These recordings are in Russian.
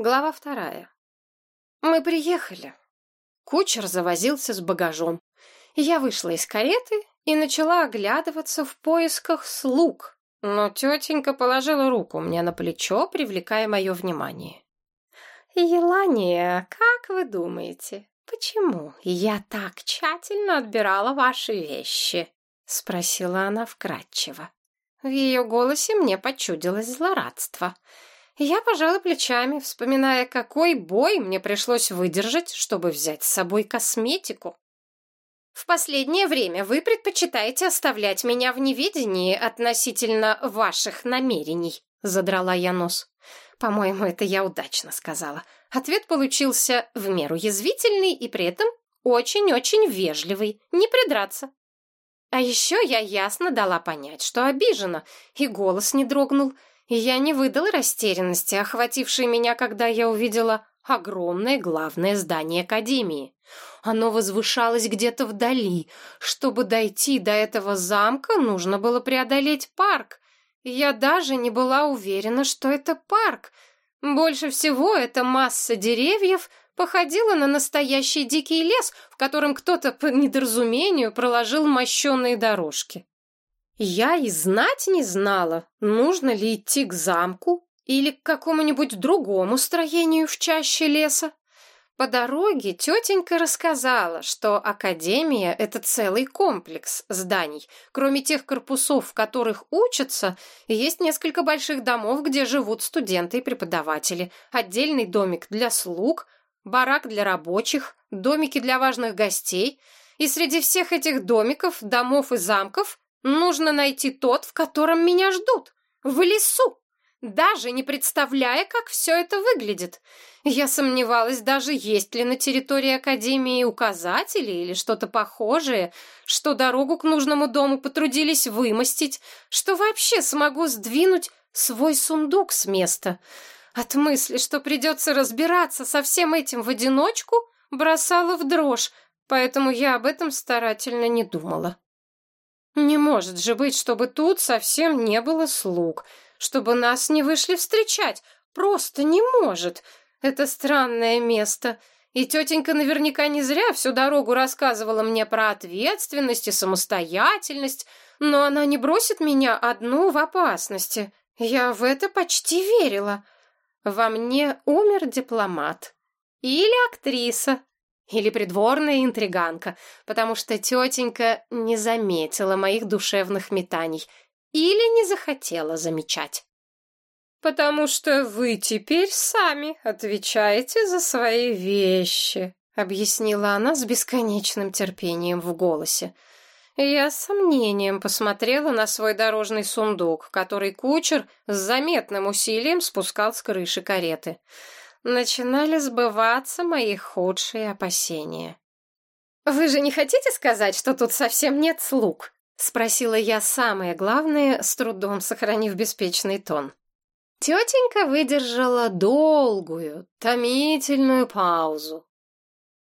Глава вторая. Мы приехали. Кучер завозился с багажом. Я вышла из кареты и начала оглядываться в поисках слуг, но тетенька положила руку мне на плечо, привлекая мое внимание. «Елания, как вы думаете, почему я так тщательно отбирала ваши вещи?» — спросила она вкратчиво. В ее голосе мне почудилось злорадство — я пожала плечами, вспоминая, какой бой мне пришлось выдержать, чтобы взять с собой косметику. В последнее время вы предпочитаете оставлять меня в неведении относительно ваших намерений, задрала я нос. По-моему, это я удачно сказала. Ответ получился в меру язвительный и при этом очень-очень вежливый, не придраться. А еще я ясно дала понять, что обижена, и голос не дрогнул — я не выдал растерянности, охватившей меня, когда я увидела огромное главное здание Академии. Оно возвышалось где-то вдали. Чтобы дойти до этого замка, нужно было преодолеть парк. Я даже не была уверена, что это парк. Больше всего эта масса деревьев походила на настоящий дикий лес, в котором кто-то по недоразумению проложил мощенные дорожки. Я и знать не знала, нужно ли идти к замку или к какому-нибудь другому строению в чаще леса. По дороге тетенька рассказала, что академия — это целый комплекс зданий. Кроме тех корпусов, в которых учатся, есть несколько больших домов, где живут студенты и преподаватели, отдельный домик для слуг, барак для рабочих, домики для важных гостей. И среди всех этих домиков, домов и замков Нужно найти тот, в котором меня ждут. В лесу. Даже не представляя, как все это выглядит. Я сомневалась даже, есть ли на территории Академии указатели или что-то похожее, что дорогу к нужному дому потрудились вымостить, что вообще смогу сдвинуть свой сундук с места. От мысли, что придется разбираться со всем этим в одиночку, бросала в дрожь, поэтому я об этом старательно не думала. Не может же быть, чтобы тут совсем не было слуг, чтобы нас не вышли встречать. Просто не может. Это странное место. И тетенька наверняка не зря всю дорогу рассказывала мне про ответственность и самостоятельность, но она не бросит меня одну в опасности. Я в это почти верила. Во мне умер дипломат. Или актриса, или придворная интриганка, потому что тетенька не заметила моих душевных метаний или не захотела замечать. «Потому что вы теперь сами отвечаете за свои вещи», объяснила она с бесконечным терпением в голосе. Я с сомнением посмотрела на свой дорожный сундук, который кучер с заметным усилием спускал с крыши кареты начинали сбываться мои худшие опасения. «Вы же не хотите сказать, что тут совсем нет слуг?» — спросила я самое главное, с трудом сохранив беспечный тон. Тетенька выдержала долгую, томительную паузу.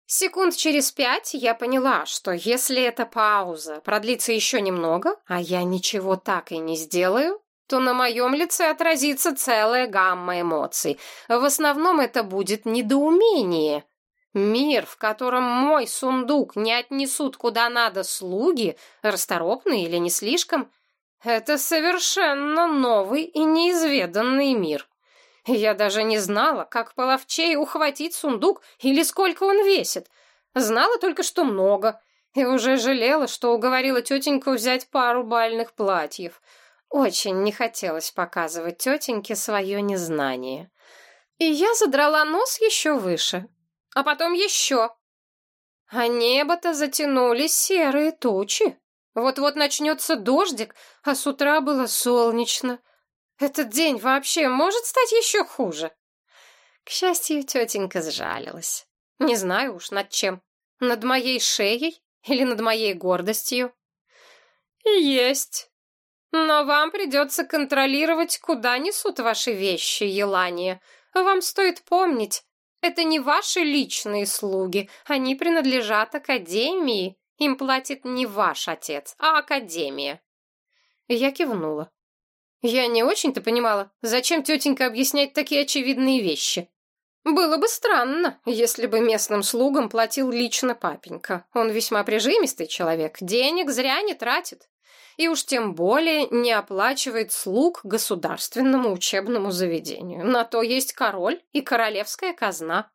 Секунд через пять я поняла, что если эта пауза продлится еще немного, а я ничего так и не сделаю, то на моем лице отразится целая гамма эмоций. В основном это будет недоумение. Мир, в котором мой сундук не отнесут куда надо слуги, расторопные или не слишком, это совершенно новый и неизведанный мир. Я даже не знала, как половчей ухватить сундук или сколько он весит. Знала только, что много, и уже жалела, что уговорила тетеньку взять пару бальных платьев — очень не хотелось показывать тетеньке свое незнание. И я задрала нос еще выше, а потом еще. А небо-то затянули серые тучи. Вот-вот начнется дождик, а с утра было солнечно. Этот день вообще может стать еще хуже. К счастью, тетенька сжалилась. Не знаю уж над чем. Над моей шеей или над моей гордостью. Есть. Но вам придется контролировать, куда несут ваши вещи, Елания. Вам стоит помнить, это не ваши личные слуги, они принадлежат Академии. Им платит не ваш отец, а Академия. Я кивнула. Я не очень-то понимала, зачем тетенька объяснять такие очевидные вещи. Было бы странно, если бы местным слугам платил лично папенька. Он весьма прижимистый человек, денег зря не тратит. И уж тем более не оплачивает слуг государственному учебному заведению. На то есть король и королевская казна.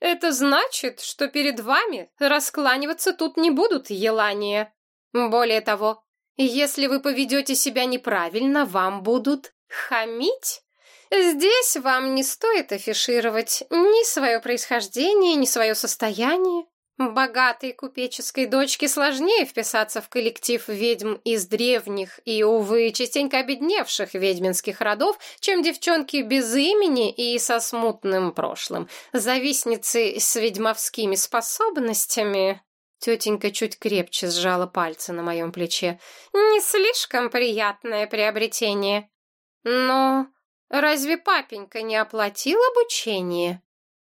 Это значит, что перед вами раскланиваться тут не будут, Елания. Более того, если вы поведете себя неправильно, вам будут хамить. Здесь вам не стоит афишировать ни свое происхождение, ни свое состояние. Богатой купеческой дочке сложнее вписаться в коллектив ведьм из древних и, увы, частенько обедневших ведьминских родов, чем девчонки без имени и со смутным прошлым. Завистницы с ведьмовскими способностями... Тетенька чуть крепче сжала пальцы на моем плече. «Не слишком приятное приобретение. Но Разве папенька не оплатил обучение?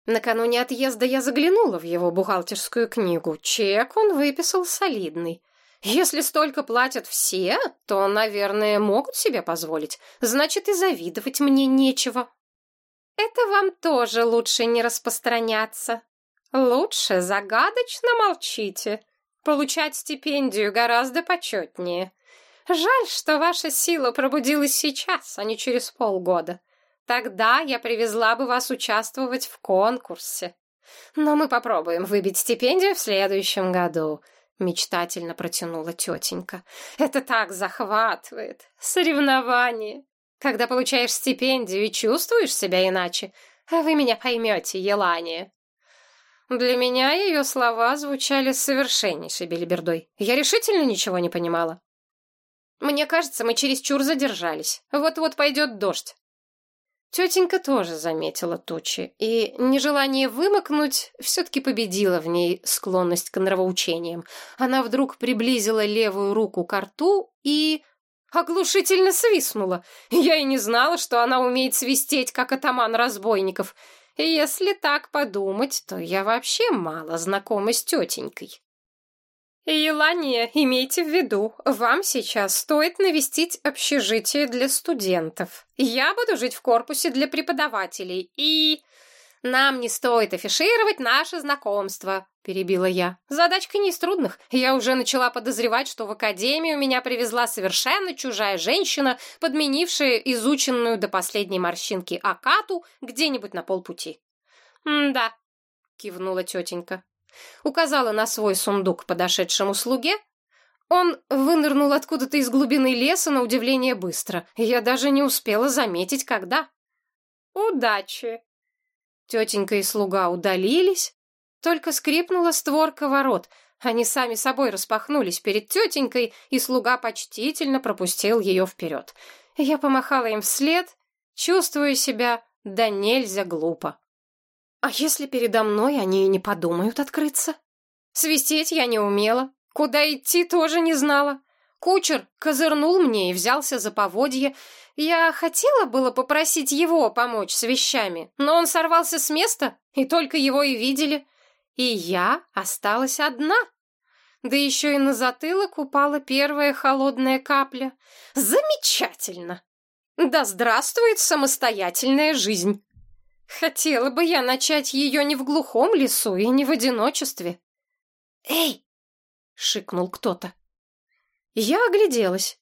Накануне отъезда я заглянула в его бухгалтерскую книгу. Чек он выписал солидный. Если столько платят все, то, наверное, могут себе позволить. Значит, и завидовать мне нечего. Это вам тоже лучше не распространяться. Лучше загадочно молчите. Получать стипендию гораздо почетнее. Жаль, что ваша сила пробудилась сейчас, а не через полгода. Тогда я привезла бы вас участвовать в конкурсе. Но мы попробуем выбить стипендию в следующем году. Мечтательно протянула тетенька. Это так захватывает. Соревнование. Когда получаешь стипендию и чувствуешь себя иначе. А вы меня поймете, Елания. Для меня ее слова звучали совершеннейшей белибердой. Я решительно ничего не понимала. Мне кажется, мы чересчур задержались. Вот-вот пойдет дождь. Тетенька тоже заметила тучи, и нежелание вымокнуть все-таки победило в ней склонность к нравоучениям. Она вдруг приблизила левую руку к рту и... оглушительно свистнула. Я и не знала, что она умеет свистеть, как атаман разбойников. Если так подумать, то я вообще мало знакома с тетенькой. Елания, имейте в виду, вам сейчас стоит навестить общежитие для студентов. Я буду жить в корпусе для преподавателей, и... Нам не стоит афишировать наше знакомство, перебила я. Задачка не из трудных. Я уже начала подозревать, что в академию меня привезла совершенно чужая женщина, подменившая изученную до последней морщинки Акату где-нибудь на полпути. «Да», — кивнула тетенька указала на свой сундук подошедшему слуге. Он вынырнул откуда-то из глубины леса на удивление быстро. Я даже не успела заметить, когда. «Удачи!» Тетенька и слуга удалились, только скрипнула створка ворот. Они сами собой распахнулись перед тетенькой, и слуга почтительно пропустил ее вперед. Я помахала им вслед, чувствуя себя да нельзя глупо. А если передо мной они и не подумают открыться? Свистеть я не умела, куда идти тоже не знала. Кучер козырнул мне и взялся за поводье. Я хотела было попросить его помочь с вещами, но он сорвался с места, и только его и видели. И я осталась одна. Да еще и на затылок упала первая холодная капля. Замечательно! Да здравствует самостоятельная жизнь! Хотела бы я начать ее не в глухом лесу и не в одиночестве. «Эй!» — шикнул кто-то. Я огляделась.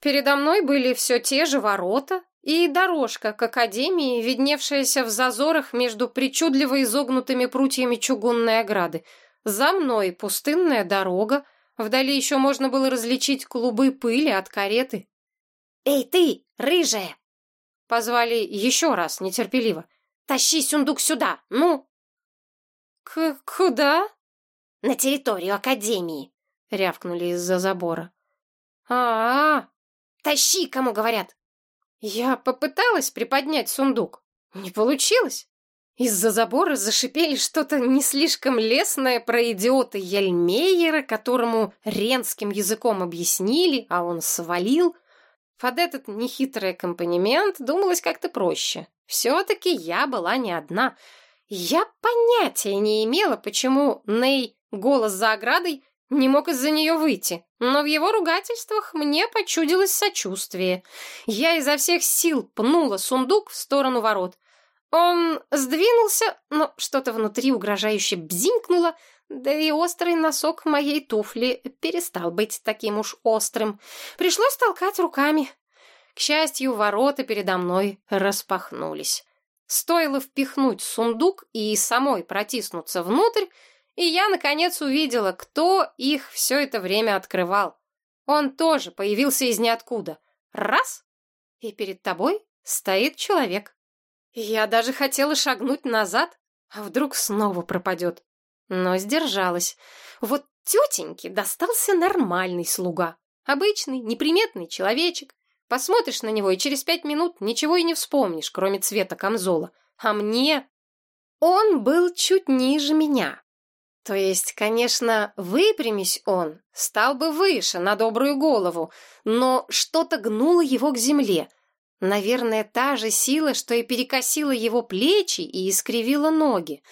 Передо мной были все те же ворота и дорожка к академии, видневшаяся в зазорах между причудливо изогнутыми прутьями чугунной ограды. За мной пустынная дорога, вдали еще можно было различить клубы пыли от кареты. «Эй ты, рыжая!» Позвали еще раз, нетерпеливо. Тащи сундук сюда, ну!» К «Куда?» «На территорию Академии», — рявкнули из-за забора. а а. Тащи, кому говорят!» Я попыталась приподнять сундук. Не получилось. Из-за забора зашипели что-то не слишком лесное про идиота Ельмейера, которому ренским языком объяснили, а он свалил. Под этот нехитрый аккомпанемент думалось как-то проще. Все-таки я была не одна. Я понятия не имела, почему Ней, голос за оградой, не мог из-за нее выйти, но в его ругательствах мне почудилось сочувствие. Я изо всех сил пнула сундук в сторону ворот. Он сдвинулся, но что-то внутри угрожающе бзинкнуло, да и острый носок моей туфли перестал быть таким уж острым. Пришлось толкать руками. К счастью, ворота передо мной распахнулись. Стоило впихнуть сундук и самой протиснуться внутрь, и я, наконец, увидела, кто их все это время открывал. Он тоже появился из ниоткуда. Раз — и перед тобой стоит человек. Я даже хотела шагнуть назад, а вдруг снова пропадет. Но сдержалась. Вот тетеньке достался нормальный слуга. Обычный, неприметный человечек. Посмотришь на него, и через пять минут ничего и не вспомнишь, кроме цвета камзола. А мне... Он был чуть ниже меня. То есть, конечно, выпрямись он, стал бы выше, на добрую голову, но что-то гнуло его к земле. Наверное, та же сила, что и перекосила его плечи и искривила ноги.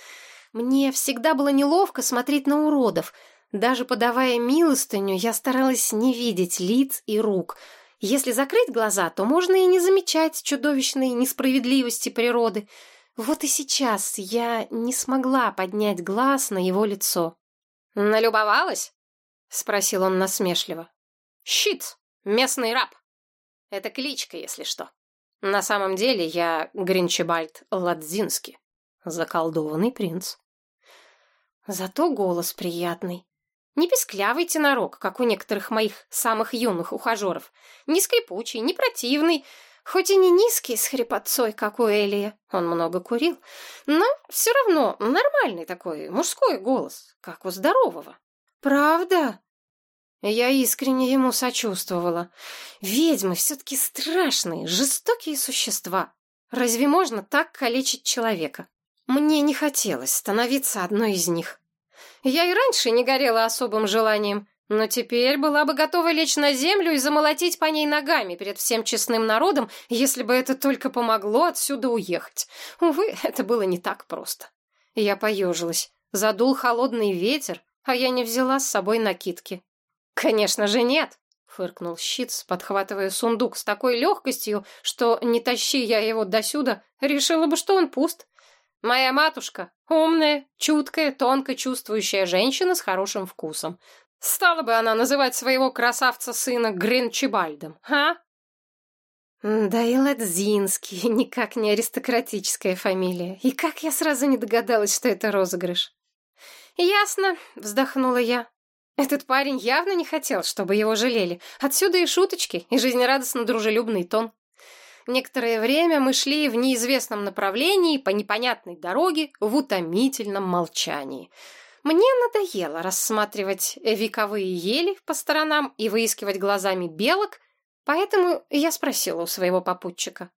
Мне всегда было неловко смотреть на уродов. Даже подавая милостыню, я старалась не видеть лиц и рук. Если закрыть глаза, то можно и не замечать чудовищной несправедливости природы. Вот и сейчас я не смогла поднять глаз на его лицо. «Налюбовалась?» — спросил он насмешливо. «Щит! Местный раб!» Это кличка, если что. На самом деле я Гринчебальд Ладзинский, заколдованный принц. Зато голос приятный. Не песклявый тенорок, как у некоторых моих самых юных ухажеров. Не скрипучий, не противный, хоть и не низкий с хрипотцой, как у Элия. Он много курил. Но все равно нормальный такой мужской голос, как у здорового. «Правда?» Я искренне ему сочувствовала. Ведьмы все-таки страшные, жестокие существа. Разве можно так калечить человека? Мне не хотелось становиться одной из них. Я и раньше не горела особым желанием, но теперь была бы готова лечь на землю и замолотить по ней ногами перед всем честным народом, если бы это только помогло отсюда уехать. Увы, это было не так просто. Я поежилась. Задул холодный ветер, а я не взяла с собой накидки. «Конечно же нет!» — фыркнул Щиц, подхватывая сундук с такой легкостью, что, не тащи я его досюда, решила бы, что он пуст. Моя матушка — умная, чуткая, тонко чувствующая женщина с хорошим вкусом. Стала бы она называть своего красавца-сына Гринчибальдом, а? Да и Ладзинский, никак не аристократическая фамилия. И как я сразу не догадалась, что это розыгрыш. Ясно, вздохнула я. Этот парень явно не хотел, чтобы его жалели. Отсюда и шуточки, и жизнерадостно дружелюбный тон. Некоторое время мы шли в неизвестном направлении по непонятной дороге в утомительном молчании. Мне надоело рассматривать вековые ели по сторонам и выискивать глазами белок, поэтому я спросила у своего попутчика.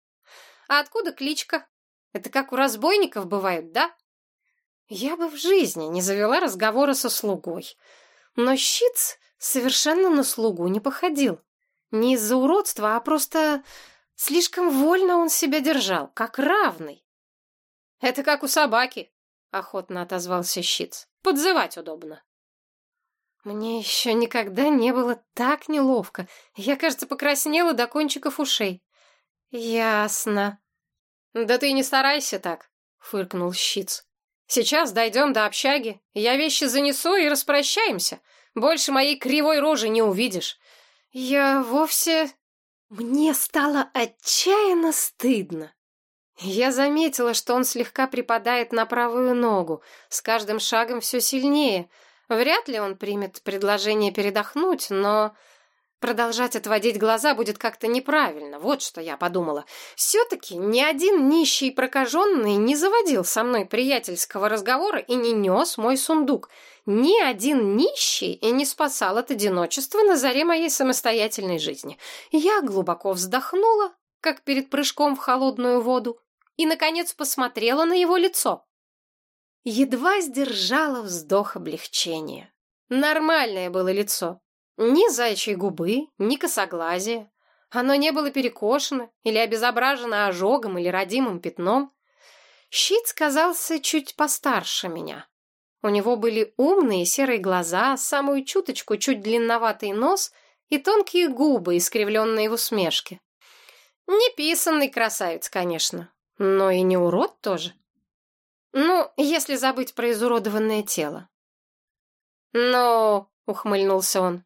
«А откуда кличка? Это как у разбойников бывает, да?» Я бы в жизни не завела разговора со слугой. Но щиц совершенно на слугу не походил. Не из-за уродства, а просто Слишком вольно он себя держал, как равный. «Это как у собаки», — охотно отозвался Щиц. «Подзывать удобно». Мне еще никогда не было так неловко. Я, кажется, покраснела до кончиков ушей. «Ясно». «Да ты не старайся так», — фыркнул Щиц. «Сейчас дойдем до общаги. Я вещи занесу и распрощаемся. Больше моей кривой рожи не увидишь». «Я вовсе мне стало отчаянно стыдно. Я заметила, что он слегка припадает на правую ногу, с каждым шагом все сильнее. Вряд ли он примет предложение передохнуть, но Продолжать отводить глаза будет как-то неправильно, вот что я подумала. Все-таки ни один нищий прокаженный не заводил со мной приятельского разговора и не нес мой сундук. Ни один нищий и не спасал от одиночества на заре моей самостоятельной жизни. Я глубоко вздохнула, как перед прыжком в холодную воду, и, наконец, посмотрела на его лицо. Едва сдержала вздох облегчения. Нормальное было лицо, ни зайчьей губы, ни косоглазия. Оно не было перекошено или обезображено ожогом или родимым пятном. Щит казался чуть постарше меня. У него были умные серые глаза, самую чуточку чуть длинноватый нос и тонкие губы, искривленные в усмешке. Неписанный красавец, конечно. но и не урод тоже. Ну, если забыть про изуродованное тело. «Ну», — ухмыльнулся он, —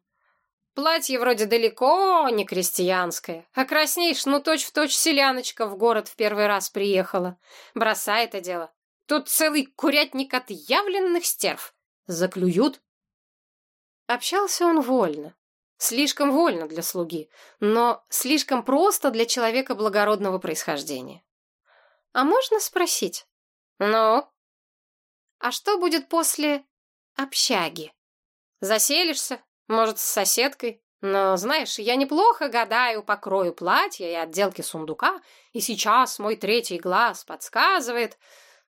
«платье вроде далеко не крестьянское, а краснеешь, ну точь-в-точь селяночка в город в первый раз приехала. Бросай это дело. Тут целый курятник отъявленных стерв. Заклюют». Общался он вольно. Слишком вольно для слуги, но слишком просто для человека благородного происхождения. А можно спросить? Ну? А что будет после общаги? Заселишься? Может, с соседкой? Но, знаешь, я неплохо гадаю по крою платья и отделке сундука, и сейчас мой третий глаз подсказывает...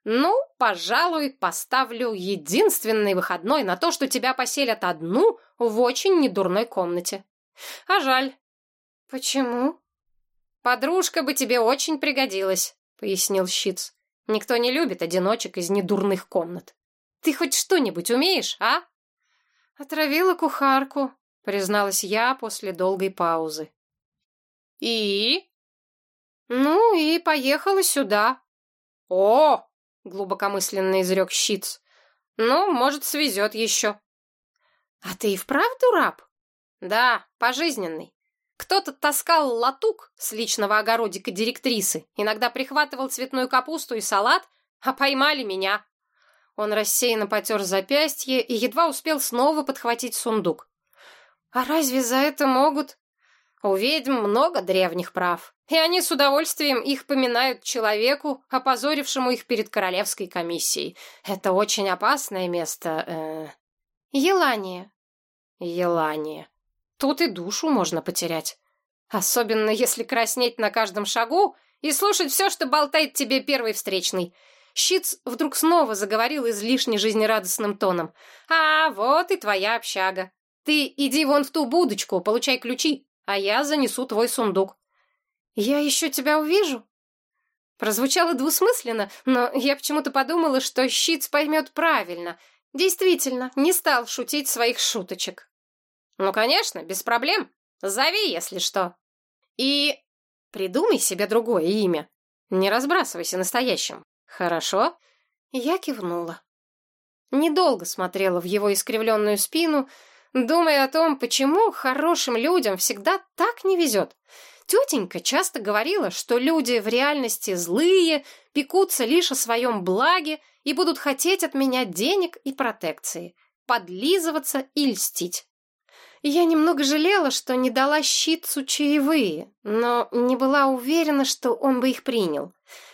Ну, пожалуй, поставлю единственный выходной на то, что тебя поселят одну в очень недурной комнате. А жаль. Почему? Подружка бы тебе очень пригодилась, пояснил Щиц. Никто не любит одиночек из недурных комнат. Ты хоть что-нибудь умеешь, а? Отравила кухарку, призналась я после долгой паузы. И? Ну, и поехала сюда. О, глубокомысленно изрек Щиц. Ну, может, свезет еще. А ты и вправду раб? Да, пожизненный. Кто-то таскал латук с личного огородика директрисы, иногда прихватывал цветную капусту и салат, а поймали меня. Он рассеянно потер запястье и едва успел снова подхватить сундук. А разве за это могут? У ведьм много древних прав, и они с удовольствием их поминают человеку, опозорившему их перед королевской комиссией. Это очень опасное место. Э... Елания. Елания. Тут и душу можно потерять. Особенно если краснеть на каждом шагу и слушать все, что болтает тебе первый встречный. Щиц вдруг снова заговорил излишне жизнерадостным тоном. «А, вот и твоя общага. Ты иди вон в ту будочку, получай ключи а я занесу твой сундук. Я еще тебя увижу? Прозвучало двусмысленно, но я почему-то подумала, что Щиц поймет правильно. Действительно, не стал шутить своих шуточек. Ну, конечно, без проблем. Зови, если что. И придумай себе другое имя. Не разбрасывайся настоящим. Хорошо? Я кивнула. Недолго смотрела в его искривленную спину, думая о том, почему хорошим людям всегда так не везет. Тетенька часто говорила, что люди в реальности злые, пекутся лишь о своем благе и будут хотеть от меня денег и протекции, подлизываться и льстить. Я немного жалела, что не дала щитцу чаевые, но не была уверена, что он бы их принял.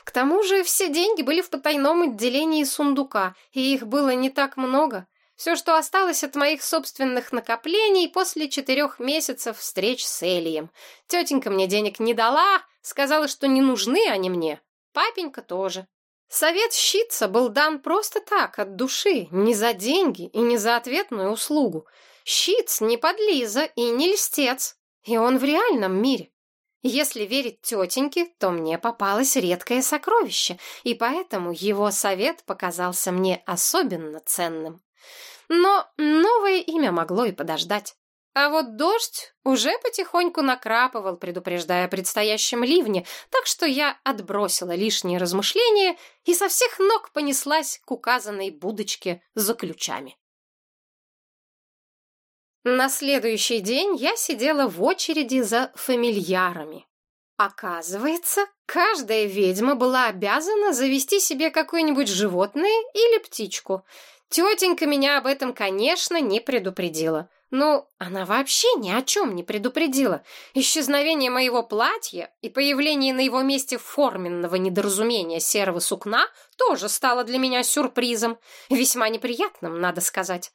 К тому же все деньги были в потайном отделении сундука, и их было не так много — все, что осталось от моих собственных накоплений после четырех месяцев встреч с Элием. Тетенька мне денег не дала, сказала, что не нужны они мне. Папенька тоже. Совет щитца был дан просто так, от души, не за деньги и не за ответную услугу. Щиц не подлиза и не льстец, и он в реальном мире. Если верить тетеньке, то мне попалось редкое сокровище, и поэтому его совет показался мне особенно ценным. Но новое имя могло и подождать. А вот дождь уже потихоньку накрапывал, предупреждая о предстоящем ливне, так что я отбросила лишние размышления и со всех ног понеслась к указанной будочке за ключами. На следующий день я сидела в очереди за фамильярами. Оказывается, каждая ведьма была обязана завести себе какое-нибудь животное или птичку. Тетенька меня об этом, конечно, не предупредила. Ну, она вообще ни о чем не предупредила. Исчезновение моего платья и появление на его месте форменного недоразумения серого сукна тоже стало для меня сюрпризом. Весьма неприятным, надо сказать.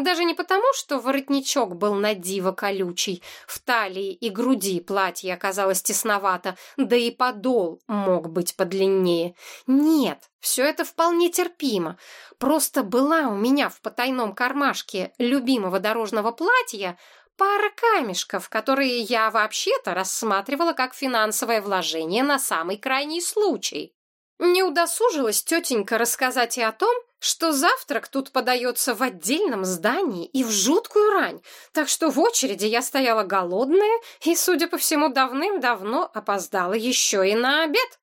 Даже не потому, что воротничок был на диво колючий, в талии и груди платье оказалось тесновато, да и подол мог быть подлиннее. Нет, все это вполне терпимо. Просто была у меня в потайном кармашке любимого дорожного платья пара камешков, которые я вообще-то рассматривала как финансовое вложение на самый крайний случай. Не удосужилась тетенька рассказать и о том, что завтрак тут подается в отдельном здании и в жуткую рань, так что в очереди я стояла голодная и, судя по всему, давным-давно опоздала еще и на обед.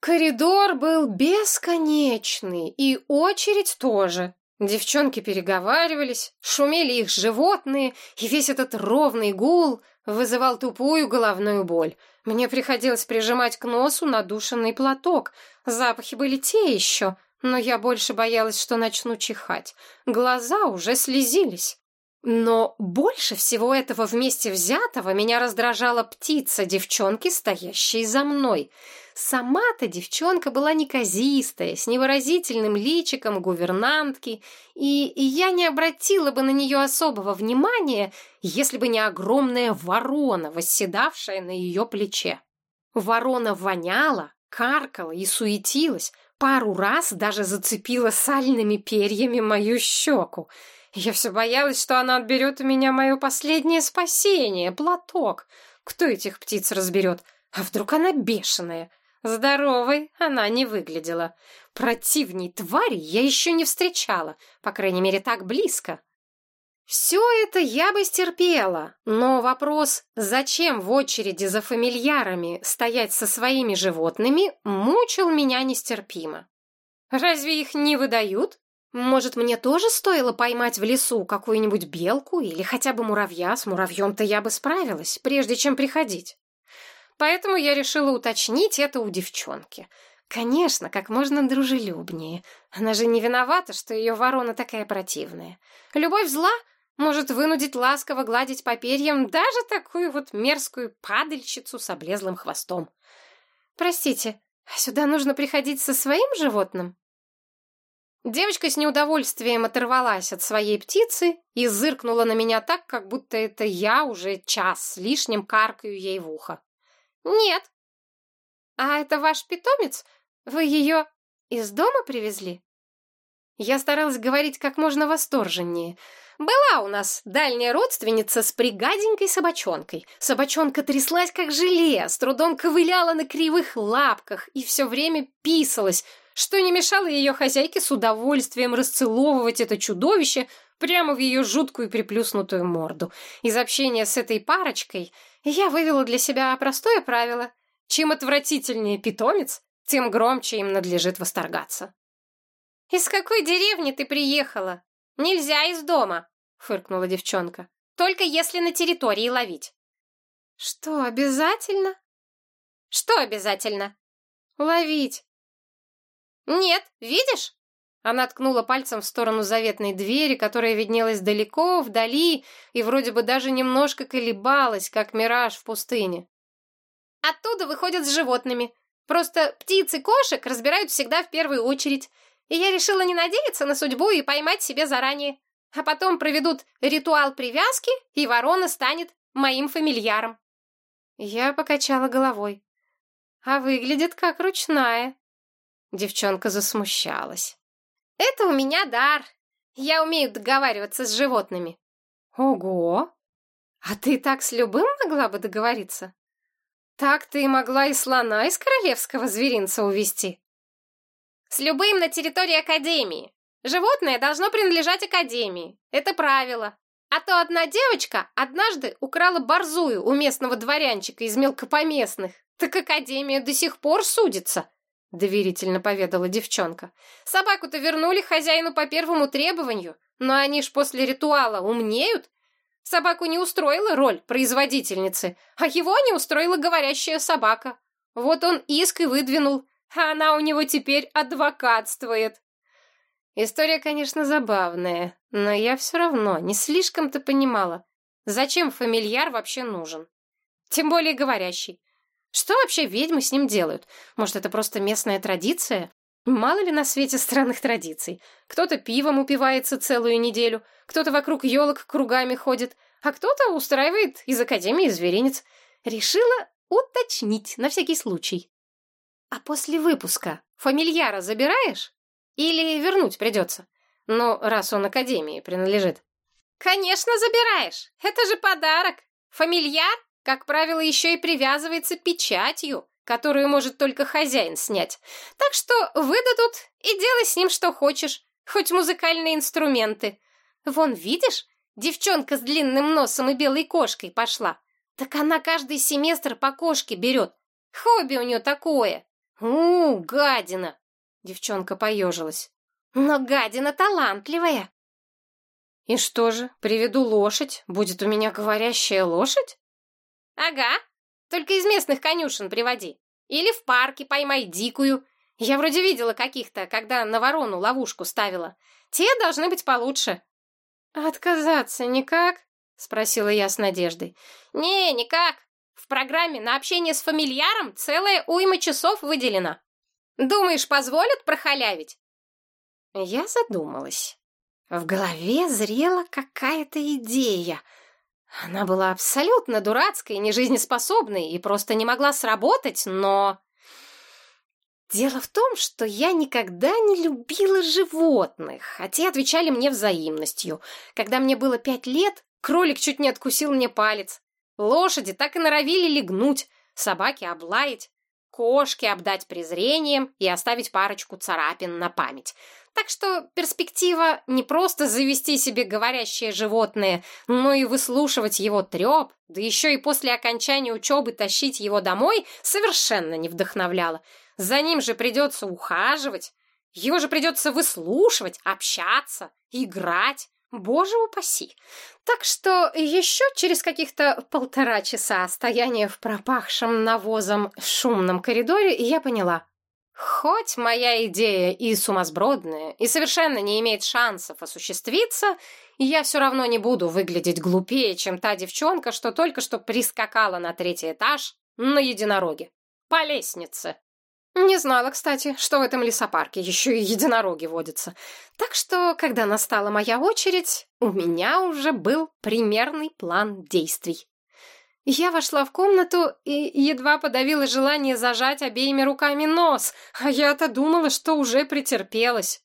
Коридор был бесконечный, и очередь тоже. Девчонки переговаривались, шумели их животные, и весь этот ровный гул вызывал тупую головную боль. Мне приходилось прижимать к носу надушенный платок. Запахи были те еще, но я больше боялась, что начну чихать. Глаза уже слезились. Но больше всего этого вместе взятого меня раздражала птица девчонки, стоящей за мной. Сама-то девчонка была неказистая, с невыразительным личиком гувернантки, и я не обратила бы на нее особого внимания, если бы не огромная ворона, восседавшая на ее плече. Ворона воняла, каркала и суетилась, пару раз даже зацепила сальными перьями мою щеку — я все боялась, что она отберет у меня мое последнее спасение — платок. Кто этих птиц разберет? А вдруг она бешеная? Здоровой она не выглядела. Противней твари я еще не встречала, по крайней мере, так близко. Все это я бы стерпела, но вопрос, зачем в очереди за фамильярами стоять со своими животными, мучил меня нестерпимо. Разве их не выдают? Может, мне тоже стоило поймать в лесу какую-нибудь белку или хотя бы муравья? С муравьем-то я бы справилась, прежде чем приходить. Поэтому я решила уточнить это у девчонки. Конечно, как можно дружелюбнее. Она же не виновата, что ее ворона такая противная. Любовь зла может вынудить ласково гладить по перьям даже такую вот мерзкую падальщицу с облезлым хвостом. Простите, а сюда нужно приходить со своим животным? Девочка с неудовольствием оторвалась от своей птицы и зыркнула на меня так, как будто это я уже час с лишним каркаю ей в ухо. «Нет». «А это ваш питомец? Вы ее из дома привезли?» Я старалась говорить как можно восторженнее. Была у нас дальняя родственница с пригаденькой собачонкой. Собачонка тряслась как желе, с трудом ковыляла на кривых лапках и все время писалась, что не мешало ее хозяйке с удовольствием расцеловывать это чудовище прямо в ее жуткую приплюснутую морду. Из общения с этой парочкой я вывела для себя простое правило. Чем отвратительнее питомец, тем громче им надлежит восторгаться. «Из какой деревни ты приехала? Нельзя из дома!» — фыркнула девчонка. «Только если на территории ловить». «Что, обязательно?» «Что обязательно?» «Ловить. «Нет, видишь?» Она ткнула пальцем в сторону заветной двери, которая виднелась далеко, вдали, и вроде бы даже немножко колебалась, как мираж в пустыне. «Оттуда выходят с животными. Просто птиц и кошек разбирают всегда в первую очередь. И я решила не надеяться на судьбу и поймать себе заранее. А потом проведут ритуал привязки, и ворона станет моим фамильяром». Я покачала головой. «А выглядит как ручная». Девчонка засмущалась. «Это у меня дар. Я умею договариваться с животными». «Ого! А ты так с любым могла бы договориться?» «Так ты могла и слона из королевского зверинца увести. «С любым на территории Академии. Животное должно принадлежать Академии. Это правило. А то одна девочка однажды украла борзую у местного дворянчика из мелкопоместных. Так Академия до сих пор судится. — доверительно поведала девчонка. «Собаку-то вернули хозяину по первому требованию, но они ж после ритуала умнеют. Собаку не устроила роль производительницы, а его не устроила говорящая собака. Вот он иск и выдвинул, а она у него теперь адвокатствует». История, конечно, забавная, но я все равно не слишком-то понимала, зачем фамильяр вообще нужен. Тем более говорящий. Что вообще ведьмы с ним делают? Может, это просто местная традиция? Мало ли на свете странных традиций. Кто-то пивом упивается целую неделю, кто-то вокруг елок кругами ходит, а кто-то устраивает из Академии зверинец. Решила уточнить на всякий случай. А после выпуска фамильяра забираешь? Или вернуть придется? Ну, раз он Академии принадлежит. Конечно, забираешь. Это же подарок. Фамильяр как правило, еще и привязывается печатью, которую может только хозяин снять. Так что выдадут и делай с ним что хочешь, хоть музыкальные инструменты. Вон, видишь, девчонка с длинным носом и белой кошкой пошла. Так она каждый семестр по кошке берет. Хобби у нее такое. «У, гадина!» — девчонка поежилась. «Но гадина талантливая!» «И что же, приведу лошадь? Будет у меня говорящая лошадь?» «Ага, только из местных конюшен приводи. Или в парке поймай дикую. Я вроде видела каких-то, когда на ворону ловушку ставила. Те должны быть получше». «Отказаться никак?» — спросила я с надеждой. «Не, никак. Программе на общение с фамильяром целая уйма часов выделена. Думаешь, позволят прохалявить?» Я задумалась. В голове зрела какая-то идея. Она была абсолютно дурацкой, нежизнеспособной и просто не могла сработать, но... Дело в том, что я никогда не любила животных, а те отвечали мне взаимностью. Когда мне было пять лет, кролик чуть не откусил мне палец. Лошади так и норовили легнуть, собаки облаять, кошки обдать презрением и оставить парочку царапин на память. Так что перспектива не просто завести себе говорящее животное, но и выслушивать его треп, да еще и после окончания учебы тащить его домой, совершенно не вдохновляла. За ним же придется ухаживать, его же придется выслушивать, общаться, играть. Боже упаси! Так что еще через каких-то полтора часа стояния в пропахшем навозом шумном коридоре я поняла. Хоть моя идея и сумасбродная, и совершенно не имеет шансов осуществиться, я все равно не буду выглядеть глупее, чем та девчонка, что только что прискакала на третий этаж на единороге. По лестнице. Не знала, кстати, что в этом лесопарке еще и единороги водятся. Так что, когда настала моя очередь, у меня уже был примерный план действий. Я вошла в комнату и едва подавила желание зажать обеими руками нос, а я-то думала, что уже претерпелась.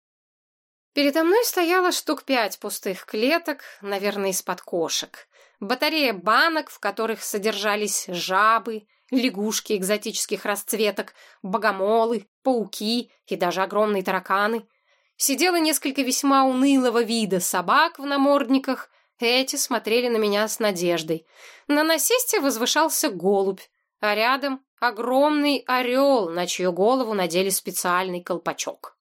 Передо мной стояло штук пять пустых клеток, наверное, из-под кошек. Батарея банок, в которых содержались жабы, лягушки экзотических расцветок, богомолы, пауки и даже огромные тараканы. Сидело несколько весьма унылого вида собак в намордниках, эти смотрели на меня с надеждой. На насесте возвышался голубь, а рядом огромный орел, на чью голову надели специальный колпачок.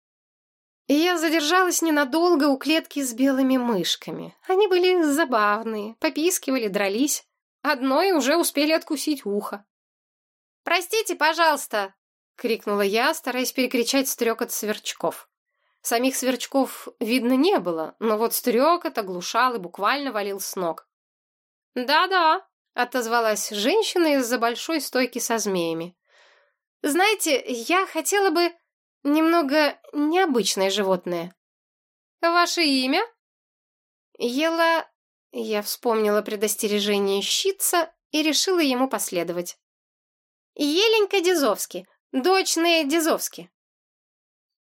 И я задержалась ненадолго у клетки с белыми мышками. Они были забавные, попискивали, дрались. Одной уже успели откусить ухо. «Простите, пожалуйста!» — крикнула я, стараясь перекричать стрекот сверчков. Самих сверчков видно не было, но вот стрекот оглушал и буквально валил с ног. «Да-да», — отозвалась женщина из-за большой стойки со змеями. «Знаете, я хотела бы немного необычное животное». «Ваше имя?» Ела... Я вспомнила предостережение щитца и решила ему последовать. Еленька Дизовски, дочь Нея Дизовски.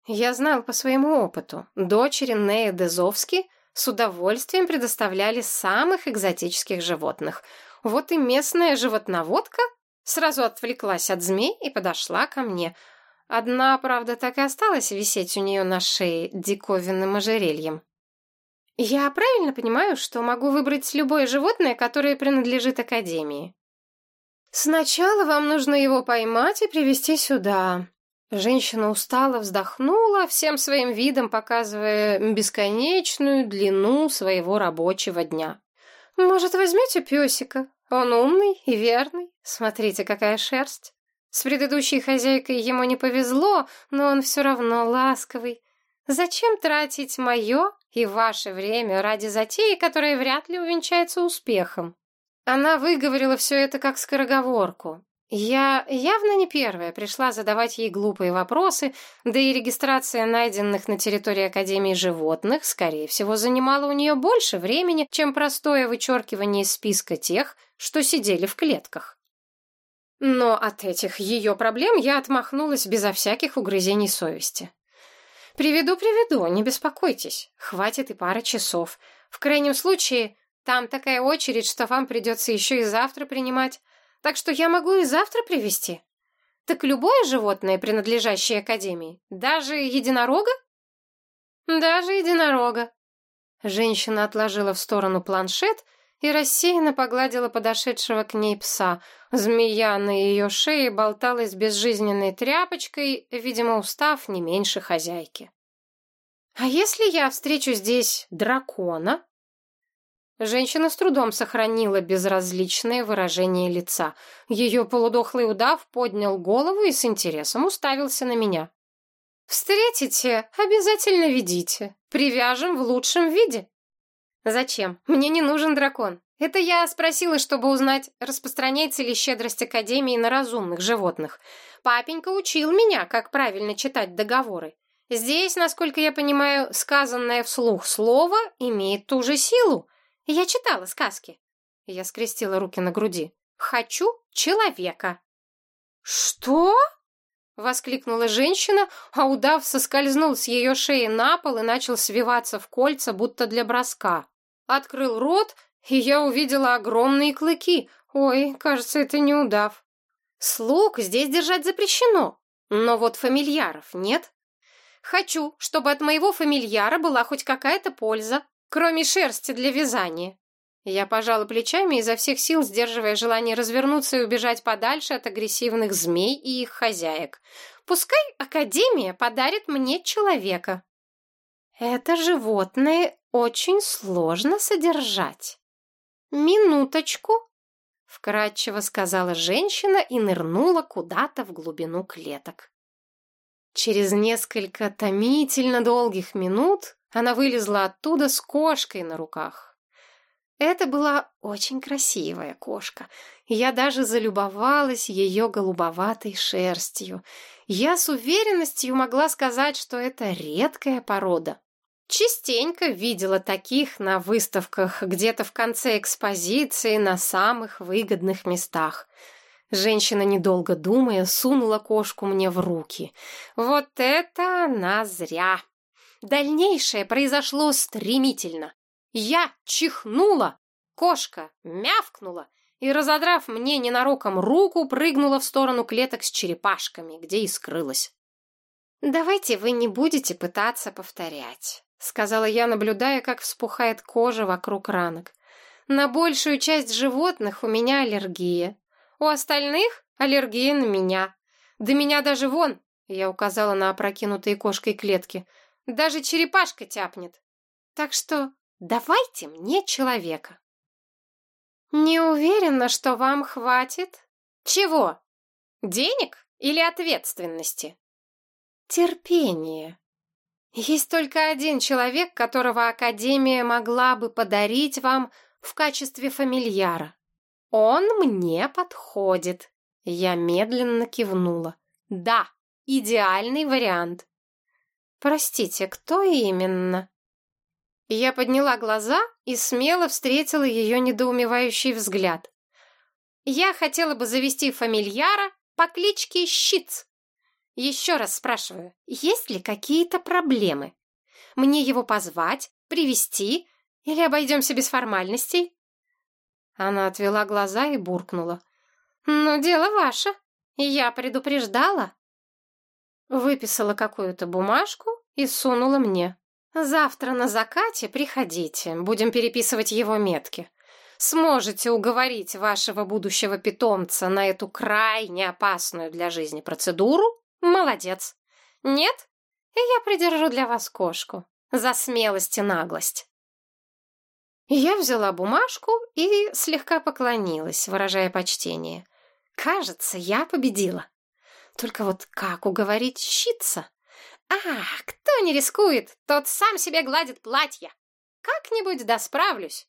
Я знал по своему опыту. Дочери Нея Дизовски с удовольствием предоставляли самых экзотических животных. Вот и местная животноводка сразу отвлеклась от змей и подошла ко мне. Одна, правда, так и осталась висеть у нее на шее диковинным ожерельем. Я правильно понимаю, что могу выбрать любое животное, которое принадлежит Академии? «Сначала вам нужно его поймать и привести сюда». Женщина устало вздохнула, всем своим видом показывая бесконечную длину своего рабочего дня. «Может, возьмете песика? Он умный и верный. Смотрите, какая шерсть. С предыдущей хозяйкой ему не повезло, но он все равно ласковый. Зачем тратить мое и ваше время ради затеи, которая вряд ли увенчается успехом?» Она выговорила все это как скороговорку. Я явно не первая пришла задавать ей глупые вопросы, да и регистрация найденных на территории Академии животных, скорее всего, занимала у нее больше времени, чем простое вычеркивание из списка тех, что сидели в клетках. Но от этих ее проблем я отмахнулась безо всяких угрызений совести. «Приведу, приведу, не беспокойтесь. Хватит и пары часов. В крайнем случае, там такая очередь, что вам придется еще и завтра принимать. Так что я могу и завтра привести. Так любое животное, принадлежащее Академии? Даже единорога? Даже единорога. Женщина отложила в сторону планшет и рассеянно погладила подошедшего к ней пса. Змея на ее шее болталась безжизненной тряпочкой, видимо, устав не меньше хозяйки. «А если я встречу здесь дракона?» Женщина с трудом сохранила безразличное выражение лица. Ее полудохлый удав поднял голову и с интересом уставился на меня. «Встретите, обязательно ведите. Привяжем в лучшем виде». «Зачем? Мне не нужен дракон. Это я спросила, чтобы узнать, распространяется ли щедрость Академии на разумных животных. Папенька учил меня, как правильно читать договоры. Здесь, насколько я понимаю, сказанное вслух слово имеет ту же силу. Я читала сказки. Я скрестила руки на груди. Хочу человека. Что? Воскликнула женщина, а удав соскользнул с ее шеи на пол и начал свиваться в кольца, будто для броска. Открыл рот, и я увидела огромные клыки. Ой, кажется, это не удав. Слуг здесь держать запрещено, но вот фамильяров нет. Хочу, чтобы от моего фамильяра была хоть какая-то польза, кроме шерсти для вязания. Я пожала плечами, изо всех сил сдерживая желание развернуться и убежать подальше от агрессивных змей и их хозяек. Пускай Академия подарит мне человека. Это животное очень сложно содержать. Минуточку, вкратчиво сказала женщина и нырнула куда-то в глубину клеток. Через несколько томительно долгих минут она вылезла оттуда с кошкой на руках. Это была очень красивая кошка. Я даже залюбовалась ее голубоватой шерстью. Я с уверенностью могла сказать, что это редкая порода. Частенько видела таких на выставках где-то в конце экспозиции на самых выгодных местах. Женщина, недолго думая, сунула кошку мне в руки. Вот это она зря. Дальнейшее произошло стремительно. Я чихнула, кошка мявкнула и, разодрав мне ненароком руку, прыгнула в сторону клеток с черепашками, где и скрылась. «Давайте вы не будете пытаться повторять», — сказала я, наблюдая, как вспухает кожа вокруг ранок. «На большую часть животных у меня аллергия, у остальных аллергия на меня. Да меня даже вон, я указала на опрокинутые кошкой клетки, даже черепашка тяпнет. Так что давайте мне человека. Не уверена, что вам хватит. Чего? Денег или ответственности? Терпение. Есть только один человек, которого Академия могла бы подарить вам в качестве фамильяра. «Он мне подходит». Я медленно кивнула. «Да, идеальный вариант». «Простите, кто именно?» Я подняла глаза и смело встретила ее недоумевающий взгляд. «Я хотела бы завести фамильяра по кличке Щиц. Еще раз спрашиваю, есть ли какие-то проблемы? Мне его позвать, привести или обойдемся без формальностей?» Она отвела глаза и буркнула. «Ну, дело ваше. Я предупреждала». Выписала какую-то бумажку и сунула мне. «Завтра на закате приходите, будем переписывать его метки. Сможете уговорить вашего будущего питомца на эту крайне опасную для жизни процедуру? Молодец. Нет? И я придержу для вас кошку. За смелость и наглость». Я взяла бумажку и слегка поклонилась, выражая почтение. Кажется, я победила. Только вот как уговорить щица? А, кто не рискует, тот сам себе гладит платье. Как-нибудь да справлюсь.